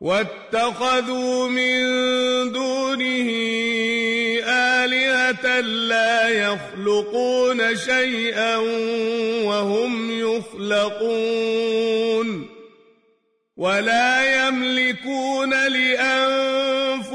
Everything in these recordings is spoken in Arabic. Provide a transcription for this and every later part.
واتخذوا من دونه آلهة لا يخلقون شيئا وهم يخلقون ولا يملكون لأنفسهم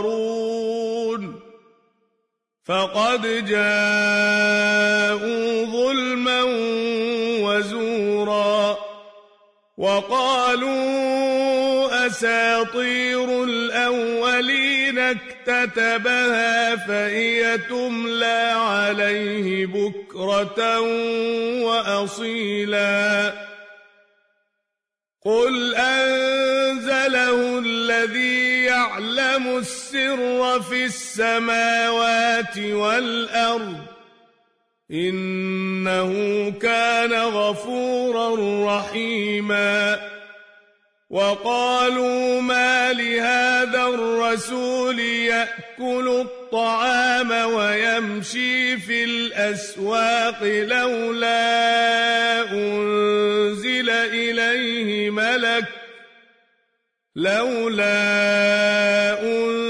آخرون فقد جاءوا ظلما وزورا وقالوا أساطير الأولين اكتتبها فهي تملى عليه بكرة وأصيلا قل أنزله الذي يعلم السر في السماوات والأرض إنه كان غفورا رحيما وقالوا ما لهذا الرسول يأكل الطعام ويمشي في الأسواق لولا أنزل إليه ملك لولا أنزل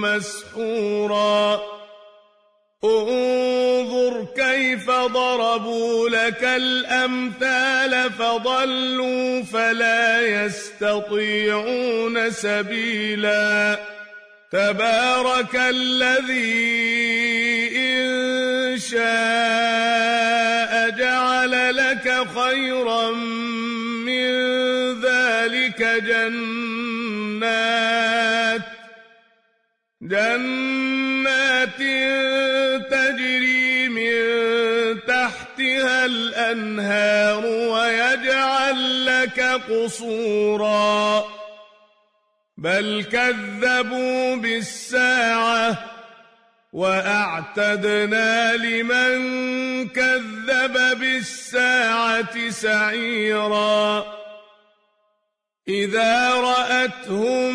مسحورا. انظر كيف ضربوا لك الأمثال فضلوا فلا يستطيعون سبيلا. تبارك الذي إن شاء جعل لك خيرا من ذلك جنات جنات تجري من تحتها الأنهار ويجعل لك قصورا. بل كذبوا بالساعة وأعتدنا لمن كذب بالساعة سعيرا. إذا رأتهم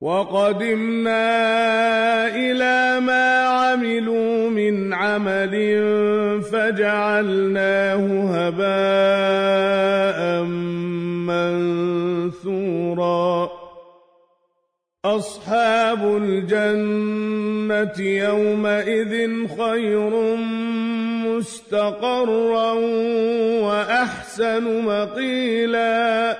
وقدمنا إلى ما عملوا من عمل فجعلناه هباء منثورا. أصحاب الجنة يومئذ خير مستقرا وأحسن مقيلاً.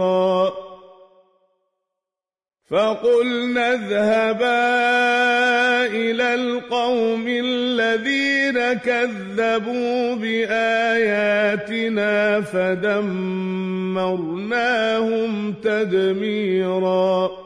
وزيرا فقلنا اذهبا إلى القوم الذين كذبوا بآياتنا فدمرناهم تدميراً.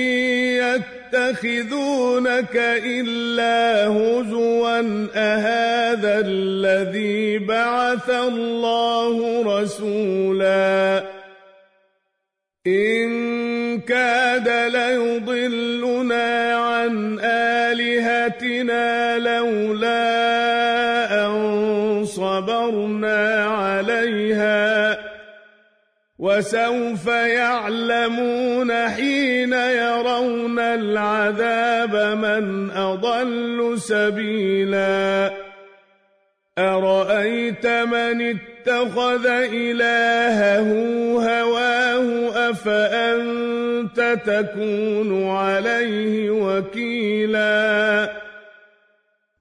يتخذونك إلا هزوا أهذا الذي بعث الله رسولا؟ إن كاد ليضلنا وسوف يعلمون حين يرون العذاب من أضل سبيلا. أرأيت من اتخذ إلهه هواه أفأنت تكون عليه وكيلاً؟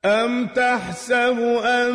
أم تحسب أن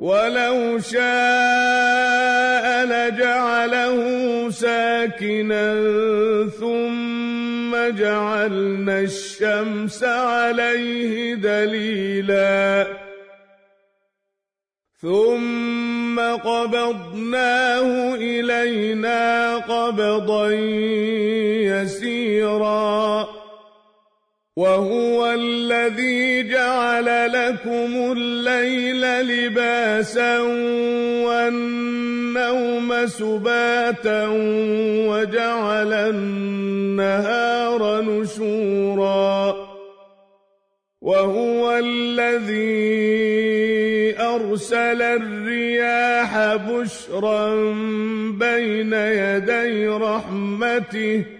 ولو شاء لجعله ساكنا ثم جعلنا الشمس عليه دليلا ثم قبضناه إلينا قبضا يسيرا وهو الذي جعل لكم الليل لباسا والنوم سباتا وجعل النهار نشورا وهو الذي أرسل الرياح بشرا بين يدي رحمته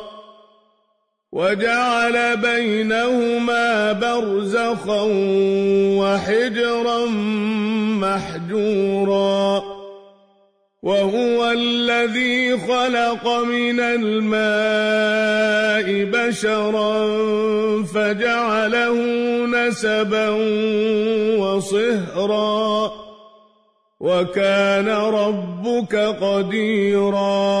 وجعل بينهما برزخا وحجرا محجورا. وهو الذي خلق من الماء بشرا فجعله نسبا وصهرا. وكان ربك قديراً.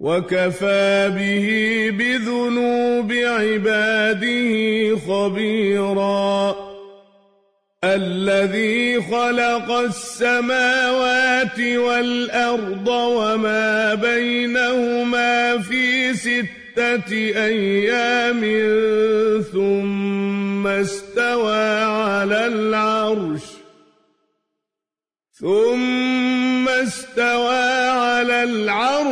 وكفى به بذنوب عباده خبيرا. الذي خلق السماوات والأرض وما بينهما في ستة أيام ثم استوى على العرش. ثم استوى على العرش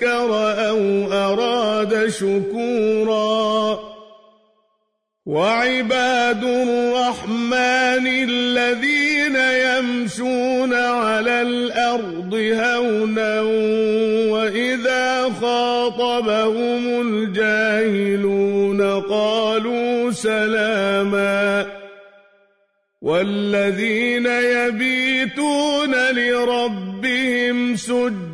ذكر أو أراد شكورا. وعباد الرحمن الذين يمشون على الأرض هونا وإذا خاطبهم الجاهلون قالوا سلاما. والذين يبيتون لربهم سجدا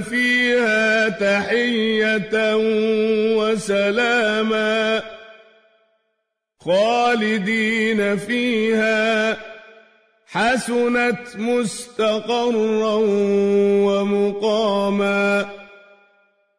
فيها تحية وسلاما خالدين فيها حسنت مستقرا ومقاما